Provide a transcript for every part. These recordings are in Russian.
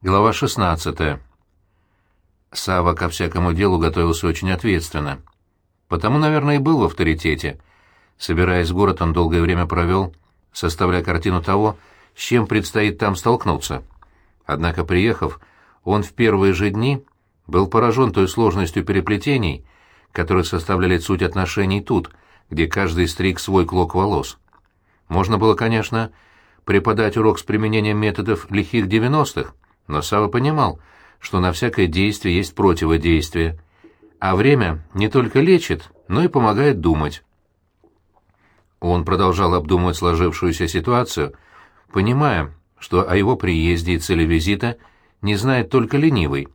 Глава 16. Сава ко всякому делу готовился очень ответственно. Потому, наверное, и был в авторитете. Собираясь в город, он долгое время провел, составляя картину того, с чем предстоит там столкнуться. Однако, приехав, он в первые же дни был поражен той сложностью переплетений, которые составляли суть отношений тут, где каждый стриг свой клок волос. Можно было, конечно, преподать урок с применением методов лихих девяностых, но Сава понимал, что на всякое действие есть противодействие, а время не только лечит, но и помогает думать. Он продолжал обдумывать сложившуюся ситуацию, понимая, что о его приезде и цели визита не знает только ленивый,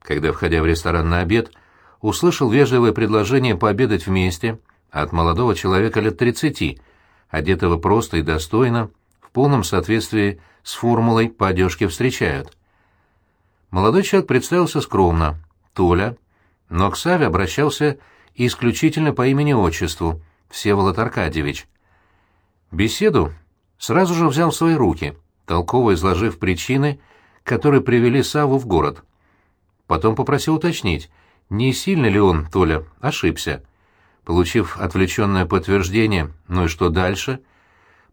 когда, входя в ресторан на обед, услышал вежливое предложение пообедать вместе от молодого человека лет тридцати, одетого просто и достойно, в полном соответствии с формулой «по одежке встречают». Молодой человек представился скромно, Толя, но к Саве обращался исключительно по имени-отчеству, Всеволод Аркадьевич. Беседу сразу же взял в свои руки, толково изложив причины, которые привели Саву в город. Потом попросил уточнить, не сильно ли он, Толя, ошибся. Получив отвлеченное подтверждение, ну и что дальше,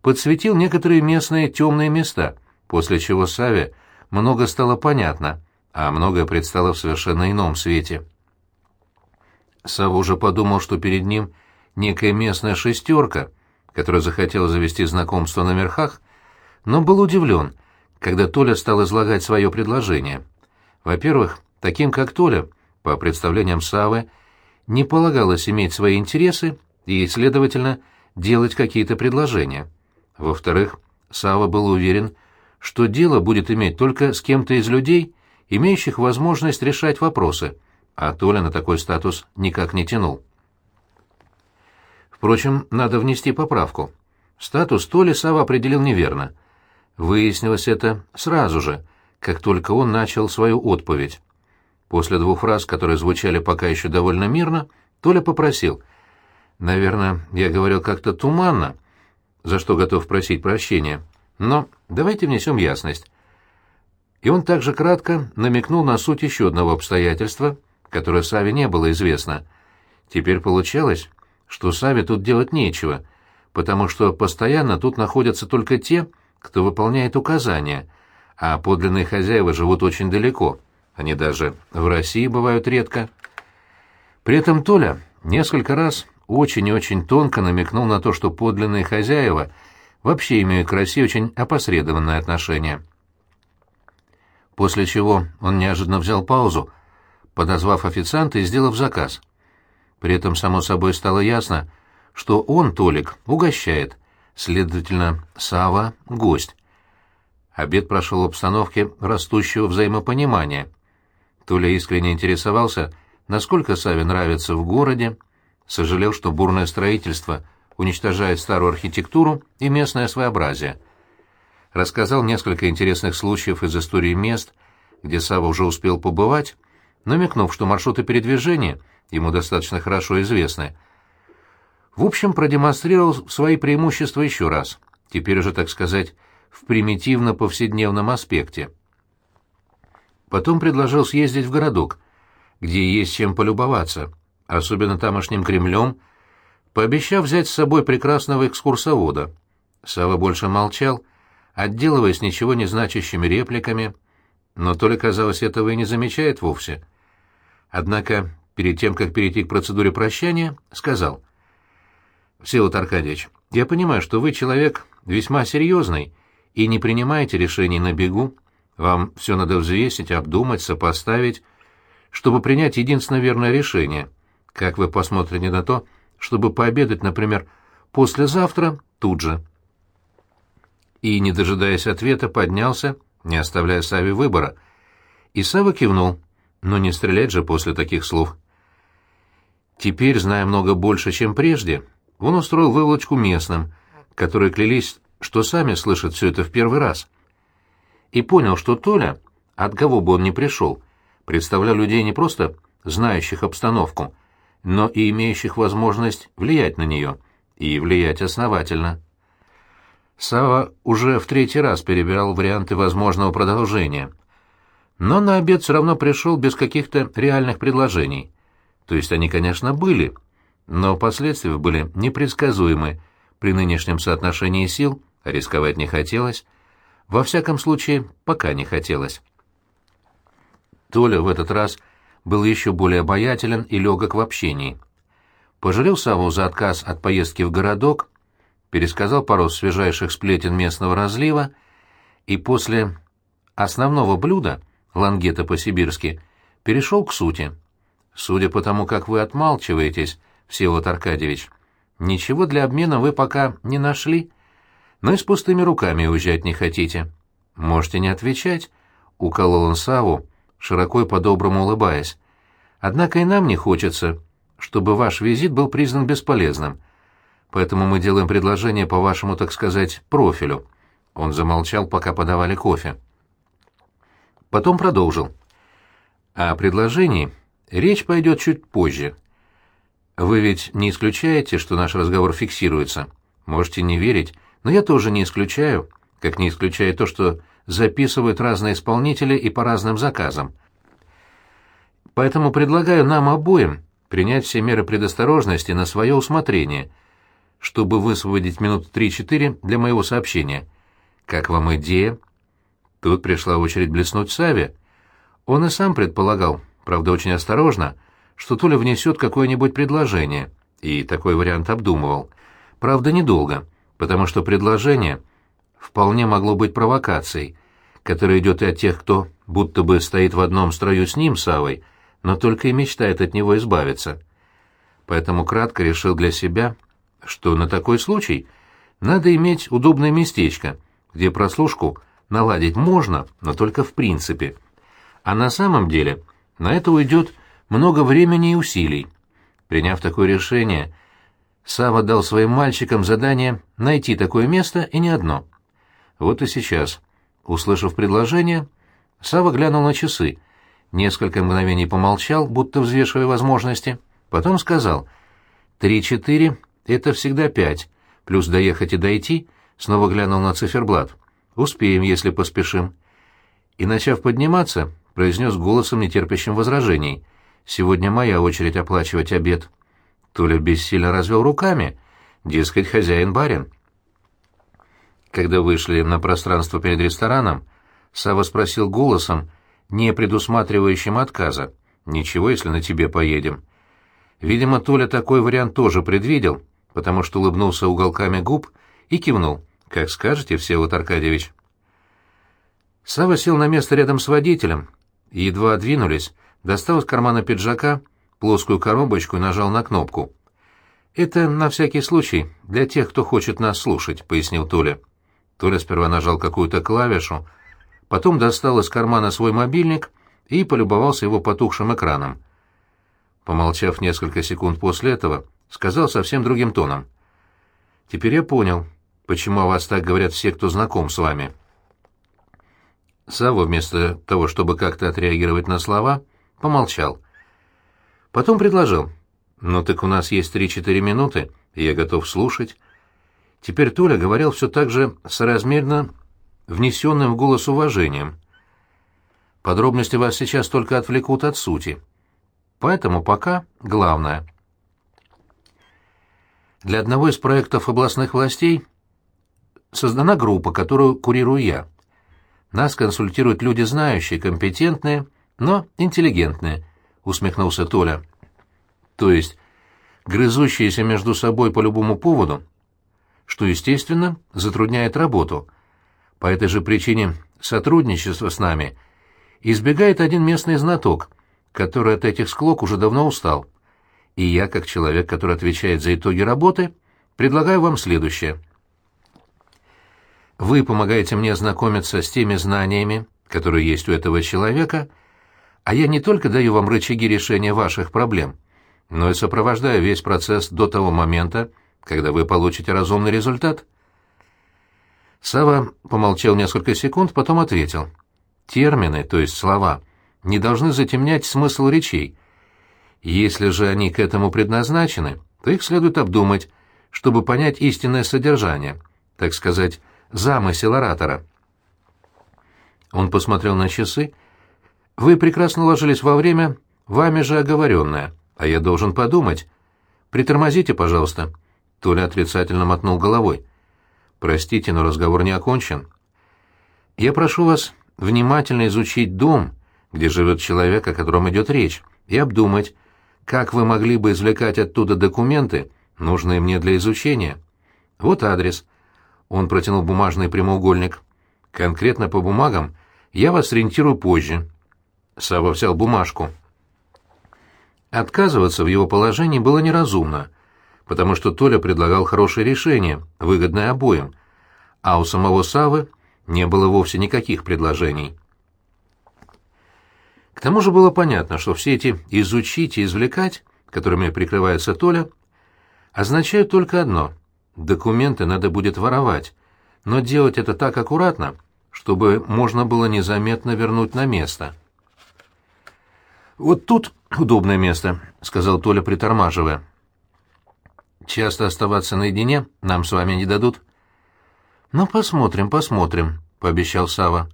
подсветил некоторые местные темные места, после чего Саве много стало понятно, а многое предстало в совершенно ином свете. Савва уже подумал, что перед ним некая местная шестерка, которая захотела завести знакомство на верхах, но был удивлен, когда Толя стал излагать свое предложение. Во-первых, таким как Толя, по представлениям Савы, не полагалось иметь свои интересы и, следовательно, делать какие-то предложения. Во-вторых, Сава был уверен, что дело будет иметь только с кем-то из людей, имеющих возможность решать вопросы, а Толя на такой статус никак не тянул. Впрочем, надо внести поправку. Статус Толи Сава определил неверно. Выяснилось это сразу же, как только он начал свою отповедь. После двух фраз, которые звучали пока еще довольно мирно, Толя попросил. «Наверное, я говорил как-то туманно, за что готов просить прощения». Но давайте внесем ясность. И он также кратко намекнул на суть еще одного обстоятельства, которое Саве не было известно. Теперь получалось, что Саве тут делать нечего, потому что постоянно тут находятся только те, кто выполняет указания, а подлинные хозяева живут очень далеко, они даже в России бывают редко. При этом Толя несколько раз очень и очень тонко намекнул на то, что подлинные хозяева — вообще имеют к России очень опосредованное отношение. После чего он неожиданно взял паузу, подозвав официанта и сделав заказ. При этом, само собой, стало ясно, что он, Толик, угощает, следовательно, Сава — гость. Обед прошел в обстановке растущего взаимопонимания. Толя искренне интересовался, насколько Саве нравится в городе, сожалел, что бурное строительство уничтожает старую архитектуру и местное своеобразие. Рассказал несколько интересных случаев из истории мест, где Сава уже успел побывать, намекнув, что маршруты передвижения ему достаточно хорошо известны. В общем, продемонстрировал свои преимущества еще раз, теперь уже, так сказать, в примитивно-повседневном аспекте. Потом предложил съездить в городок, где есть чем полюбоваться, особенно тамошним Кремлем — пообещав взять с собой прекрасного экскурсовода. Сава больше молчал, отделываясь ничего не значащими репликами, но то ли, казалось, этого и не замечает вовсе. Однако, перед тем, как перейти к процедуре прощания, сказал. «Всеволод Аркадьевич, я понимаю, что вы человек весьма серьезный и не принимаете решений на бегу. Вам все надо взвесить, обдумать, сопоставить, чтобы принять единственно верное решение. Как вы посмотрите на то, чтобы пообедать, например, послезавтра тут же. И, не дожидаясь ответа, поднялся, не оставляя Саве выбора. И Сава кивнул, но не стрелять же после таких слов. Теперь, зная много больше, чем прежде, он устроил выволочку местным, которые клялись, что сами слышат все это в первый раз. И понял, что Толя, от кого бы он ни пришел, представлял людей не просто знающих обстановку, но и имеющих возможность влиять на нее, и влиять основательно. Сава уже в третий раз перебирал варианты возможного продолжения. но на обед все равно пришел без каких-то реальных предложений. То есть они, конечно, были, но последствия были непредсказуемы при нынешнем соотношении сил, рисковать не хотелось. Во всяком случае, пока не хотелось. Толя в этот раз был еще более обаятелен и легок в общении. Пожалел Саву за отказ от поездки в городок, пересказал пару свежайших сплетен местного разлива, и после основного блюда, лангета по-сибирски, перешел к сути. Судя по тому, как вы отмалчиваетесь, Всеволод Аркадьевич, ничего для обмена вы пока не нашли, но и с пустыми руками уезжать не хотите. Можете не отвечать, — уколол он Саву, широко и по-доброму улыбаясь. Однако и нам не хочется, чтобы ваш визит был признан бесполезным. Поэтому мы делаем предложение по вашему, так сказать, профилю. Он замолчал, пока подавали кофе. Потом продолжил. О предложении речь пойдет чуть позже. Вы ведь не исключаете, что наш разговор фиксируется. Можете не верить, но я тоже не исключаю, как не исключаю то, что записывают разные исполнители и по разным заказам. Поэтому предлагаю нам обоим принять все меры предосторожности на свое усмотрение, чтобы высвободить минут три-четыре для моего сообщения. Как вам идея? Тут пришла очередь блеснуть Саве. Он и сам предполагал, правда очень осторожно, что Толя внесет какое-нибудь предложение, и такой вариант обдумывал. Правда, недолго, потому что предложение вполне могло быть провокацией, которая идет и от тех, кто будто бы стоит в одном строю с ним, Савой, но только и мечтает от него избавиться. Поэтому кратко решил для себя, что на такой случай надо иметь удобное местечко, где прослушку наладить можно, но только в принципе. А на самом деле на это уйдет много времени и усилий. Приняв такое решение, Сава дал своим мальчикам задание найти такое место и не одно. Вот и сейчас — Услышав предложение, Сава глянул на часы, несколько мгновений помолчал, будто взвешивая возможности, потом сказал «Три-четыре — это всегда пять, плюс доехать и дойти», снова глянул на циферблат. «Успеем, если поспешим». И, начав подниматься, произнес голосом, нетерпящим возражений. «Сегодня моя очередь оплачивать обед». Толя бессильно развел руками, дескать, хозяин-барин. Когда вышли на пространство перед рестораном, Сава спросил голосом, не предусматривающим отказа. «Ничего, если на тебе поедем». Видимо, Толя такой вариант тоже предвидел, потому что улыбнулся уголками губ и кивнул. «Как скажете, Всеволод Аркадьевич». Сава сел на место рядом с водителем, едва двинулись, достал из кармана пиджака плоскую коробочку и нажал на кнопку. «Это на всякий случай, для тех, кто хочет нас слушать», — пояснил Толя. Толя сперва нажал какую-то клавишу, потом достал из кармана свой мобильник и полюбовался его потухшим экраном. Помолчав несколько секунд после этого, сказал совсем другим тоном. «Теперь я понял, почему о вас так говорят все, кто знаком с вами». Савва, вместо того, чтобы как-то отреагировать на слова, помолчал. Потом предложил. «Ну так у нас есть три-четыре минуты, и я готов слушать». Теперь Толя говорил все так же соразмерно внесенным в голос уважением. Подробности вас сейчас только отвлекут от сути. Поэтому пока главное. Для одного из проектов областных властей создана группа, которую курирую я. Нас консультируют люди знающие, компетентные, но интеллигентные, усмехнулся Толя. То есть грызущиеся между собой по любому поводу что, естественно, затрудняет работу. По этой же причине сотрудничество с нами избегает один местный знаток, который от этих склок уже давно устал. И я, как человек, который отвечает за итоги работы, предлагаю вам следующее. Вы помогаете мне ознакомиться с теми знаниями, которые есть у этого человека, а я не только даю вам рычаги решения ваших проблем, но и сопровождаю весь процесс до того момента, когда вы получите разумный результат. Сава помолчал несколько секунд, потом ответил. Термины, то есть слова, не должны затемнять смысл речей. Если же они к этому предназначены, то их следует обдумать, чтобы понять истинное содержание, так сказать, замысел оратора. Он посмотрел на часы, Вы прекрасно ложились во время, вами же оговоренное, а я должен подумать. Притормозите, пожалуйста». Толя отрицательно мотнул головой. «Простите, но разговор не окончен. Я прошу вас внимательно изучить дом, где живет человек, о котором идет речь, и обдумать, как вы могли бы извлекать оттуда документы, нужные мне для изучения. Вот адрес. Он протянул бумажный прямоугольник. Конкретно по бумагам я вас ориентирую позже. Сава взял бумажку. Отказываться в его положении было неразумно, потому что Толя предлагал хорошее решение, выгодное обоим, а у самого Савы не было вовсе никаких предложений. К тому же было понятно, что все эти «изучить» и «извлекать», которыми прикрывается Толя, означают только одно — документы надо будет воровать, но делать это так аккуратно, чтобы можно было незаметно вернуть на место. «Вот тут удобное место», — сказал Толя, притормаживая. «Часто оставаться наедине нам с вами не дадут». «Ну, посмотрим, посмотрим», — пообещал Сава.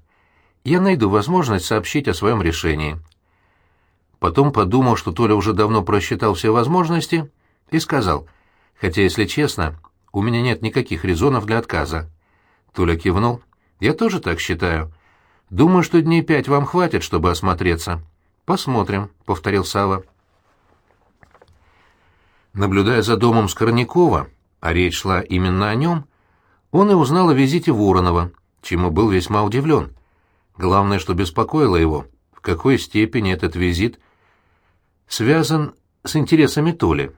«Я найду возможность сообщить о своем решении». Потом подумал, что Толя уже давно просчитал все возможности, и сказал, «Хотя, если честно, у меня нет никаких резонов для отказа». Толя кивнул. «Я тоже так считаю. Думаю, что дней пять вам хватит, чтобы осмотреться». «Посмотрим», — повторил Сава. Наблюдая за домом Скорнякова, а речь шла именно о нем, он и узнал о визите Воронова, чему был весьма удивлен. Главное, что беспокоило его, в какой степени этот визит связан с интересами Толи.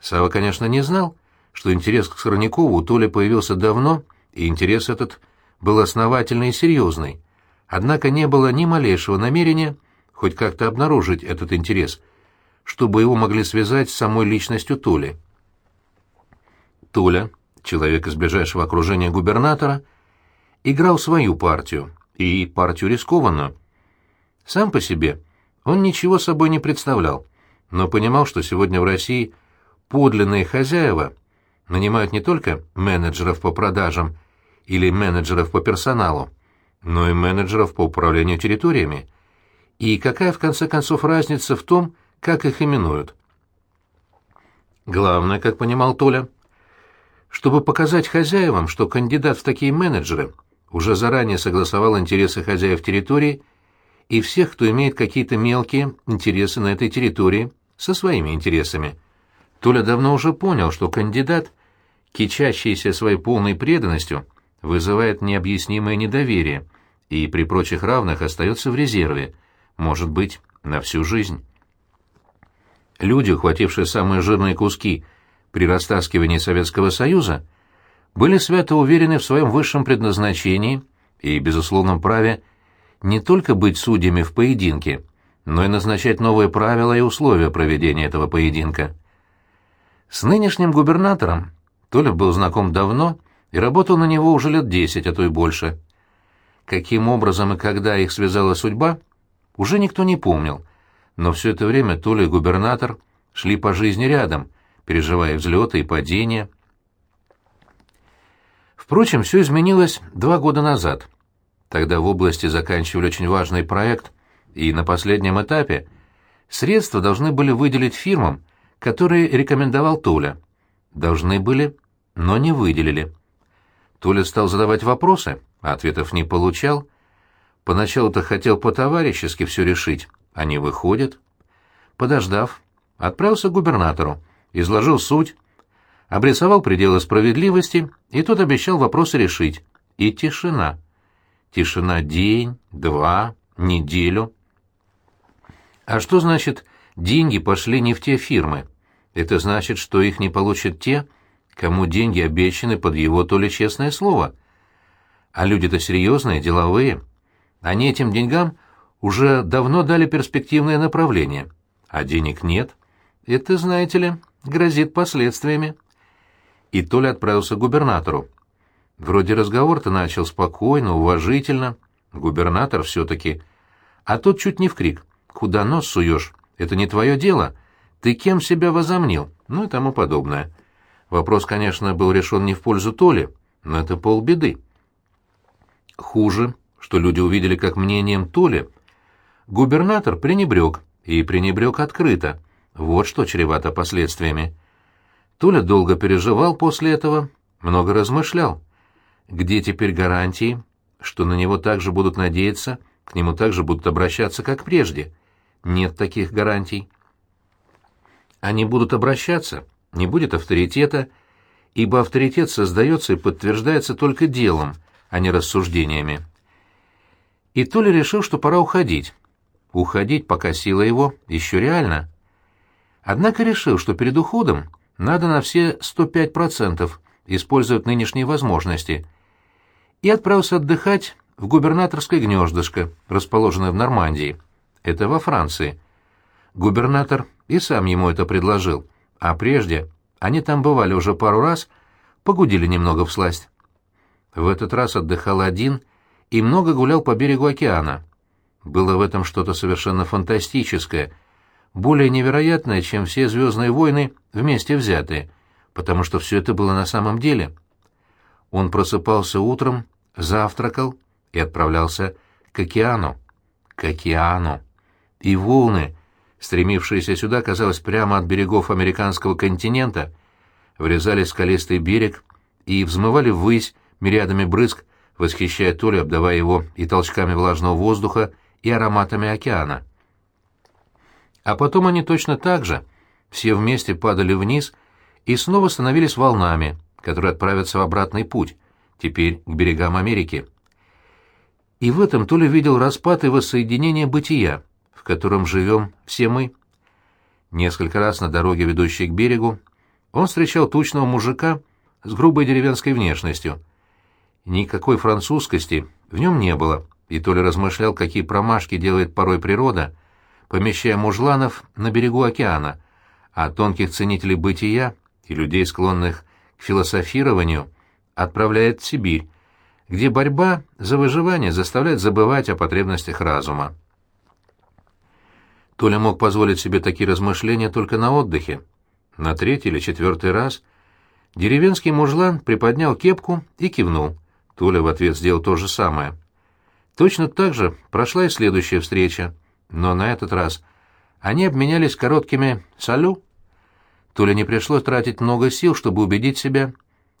Сава, конечно, не знал, что интерес к Скорнякову у Толи появился давно, и интерес этот был основательный и серьезный. Однако не было ни малейшего намерения хоть как-то обнаружить этот интерес, чтобы его могли связать с самой личностью Толи. Толя, человек из ближайшего окружения губернатора, играл свою партию, и партию рискованную. Сам по себе он ничего собой не представлял, но понимал, что сегодня в России подлинные хозяева нанимают не только менеджеров по продажам или менеджеров по персоналу, но и менеджеров по управлению территориями, и какая, в конце концов, разница в том, как их именуют. Главное, как понимал Толя, чтобы показать хозяевам, что кандидат в такие менеджеры уже заранее согласовал интересы хозяев территории и всех, кто имеет какие-то мелкие интересы на этой территории, со своими интересами. Толя давно уже понял, что кандидат, кичащийся своей полной преданностью, вызывает необъяснимое недоверие и при прочих равных остается в резерве, может быть, на всю жизнь. Люди, ухватившие самые жирные куски при растаскивании Советского Союза, были свято уверены в своем высшем предназначении и безусловном праве не только быть судьями в поединке, но и назначать новые правила и условия проведения этого поединка. С нынешним губернатором Толя был знаком давно и работал на него уже лет десять, а то и больше. Каким образом и когда их связала судьба — уже никто не помнил, но все это время Толя и губернатор шли по жизни рядом, переживая взлеты и падения. Впрочем, все изменилось два года назад. Тогда в области заканчивали очень важный проект, и на последнем этапе средства должны были выделить фирмам, которые рекомендовал Толя. Должны были, но не выделили. Толя стал задавать вопросы, а ответов не получал, Поначалу-то хотел по-товарищески все решить, а не выходит. Подождав, отправился к губернатору, изложил суть, обрисовал пределы справедливости, и тот обещал вопросы решить. И тишина. Тишина день, два, неделю. А что значит «деньги пошли не в те фирмы»? Это значит, что их не получат те, кому деньги обещаны под его то ли честное слово. А люди-то серьезные, деловые. Они этим деньгам уже давно дали перспективное направление, а денег нет. Это, знаете ли, грозит последствиями. И Толя отправился к губернатору. Вроде разговор-то начал спокойно, уважительно. Губернатор все-таки. А тот чуть не в крик. «Куда нос суешь? Это не твое дело. Ты кем себя возомнил?» Ну и тому подобное. Вопрос, конечно, был решен не в пользу Толи, но это полбеды. Хуже что люди увидели как мнением Толи, губернатор пренебрег, и пренебрег открыто. Вот что чревато последствиями. Толя долго переживал после этого, много размышлял. Где теперь гарантии, что на него также будут надеяться, к нему также будут обращаться, как прежде? Нет таких гарантий. Они будут обращаться, не будет авторитета, ибо авторитет создается и подтверждается только делом, а не рассуждениями. И Толя решил, что пора уходить. Уходить, пока сила его еще реальна. Однако решил, что перед уходом надо на все 105% использовать нынешние возможности, и отправился отдыхать в губернаторское гнездышко, расположенное в Нормандии. Это во Франции. Губернатор и сам ему это предложил, а прежде они там бывали уже пару раз, погудили немного всласть. В этот раз отдыхал один и много гулял по берегу океана. Было в этом что-то совершенно фантастическое, более невероятное, чем все «Звездные войны» вместе взятые, потому что все это было на самом деле. Он просыпался утром завтракал и отправлялся к океану. К океану. И волны, стремившиеся сюда, казалось, прямо от берегов американского континента, врезались в скалистый берег и взмывали ввысь мириадами брызг, восхищая то ли обдавая его и толчками влажного воздуха, и ароматами океана. А потом они точно так же, все вместе падали вниз и снова становились волнами, которые отправятся в обратный путь, теперь к берегам Америки. И в этом то ли видел распад и воссоединение бытия, в котором живем все мы. Несколько раз на дороге, ведущей к берегу, он встречал тучного мужика с грубой деревенской внешностью. Никакой французскости в нем не было, и то ли размышлял, какие промашки делает порой природа, помещая мужланов на берегу океана, а тонких ценителей бытия и людей, склонных к философированию, отправляет в Сибирь, где борьба за выживание заставляет забывать о потребностях разума. Толя мог позволить себе такие размышления только на отдыхе. На третий или четвертый раз деревенский мужлан приподнял кепку и кивнул. Толя в ответ сделал то же самое. Точно так же прошла и следующая встреча, но на этот раз они обменялись короткими «салю». Толя не пришлось тратить много сил, чтобы убедить себя,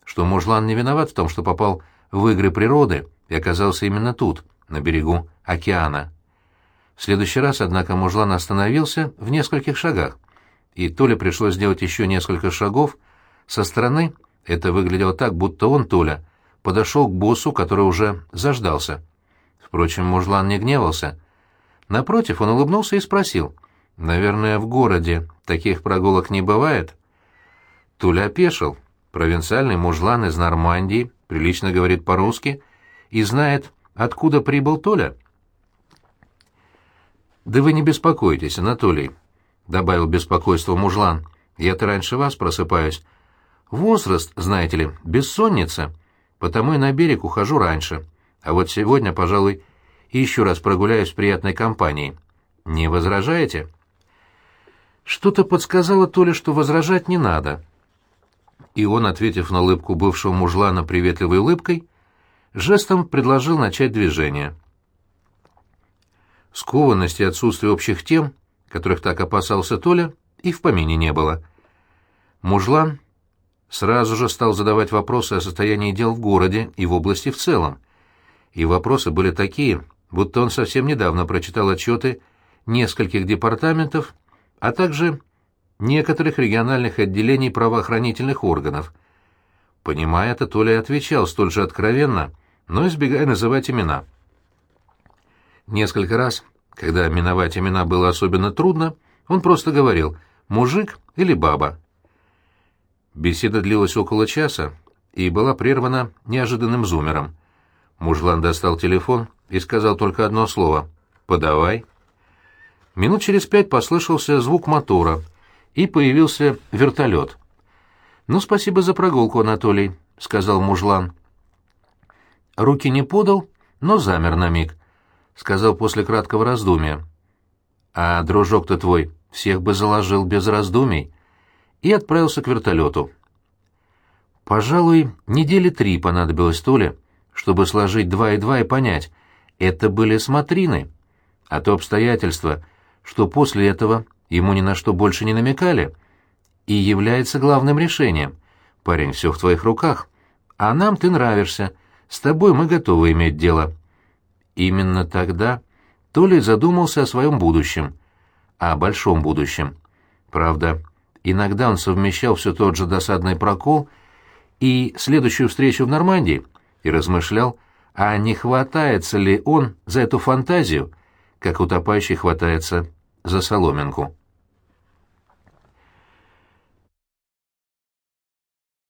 что мужлан не виноват в том, что попал в игры природы и оказался именно тут, на берегу океана. В следующий раз, однако, мужлан остановился в нескольких шагах, и Толе пришлось сделать еще несколько шагов. Со стороны это выглядело так, будто он, Толя, подошел к боссу, который уже заждался. Впрочем, мужлан не гневался. Напротив, он улыбнулся и спросил. «Наверное, в городе таких прогулок не бывает?» Туля опешил. Провинциальный мужлан из Нормандии прилично говорит по-русски и знает, откуда прибыл Толя. «Да вы не беспокойтесь, Анатолий», — добавил беспокойство мужлан. «Я-то раньше вас просыпаюсь. Возраст, знаете ли, бессонница, потому и на берег ухожу раньше. А вот сегодня, пожалуй, еще раз прогуляюсь в приятной компании. Не возражаете?» Что-то подсказало Толе, что возражать не надо — и он, ответив на улыбку бывшего мужлана приветливой улыбкой, жестом предложил начать движение. Скованности и отсутствия общих тем, которых так опасался Толя, и в помине не было. Мужлан сразу же стал задавать вопросы о состоянии дел в городе и в области в целом. И вопросы были такие, будто он совсем недавно прочитал отчеты нескольких департаментов, а также некоторых региональных отделений правоохранительных органов. Понимая это, Толя отвечал столь же откровенно, но избегая называть имена. Несколько раз, когда миновать имена было особенно трудно, он просто говорил «мужик» или «баба». Беседа длилась около часа и была прервана неожиданным зумером. Мужлан достал телефон и сказал только одно слово «подавай». Минут через пять послышался звук мотора — и появился вертолет. «Ну, спасибо за прогулку, Анатолий», — сказал мужлан. Руки не подал, но замер на миг, — сказал после краткого раздумья. «А дружок-то твой всех бы заложил без раздумий» и отправился к вертолету. Пожалуй, недели три понадобилось Толе, чтобы сложить два и два и понять, это были смотрины. а то обстоятельство, что после этого ему ни на что больше не намекали, и является главным решением. Парень, все в твоих руках. А нам ты нравишься. С тобой мы готовы иметь дело. Именно тогда Толя задумался о своем будущем, о большом будущем. Правда, иногда он совмещал все тот же досадный прокол и следующую встречу в Нормандии и размышлял, а не хватается ли он за эту фантазию, как утопающий хватается за соломинку.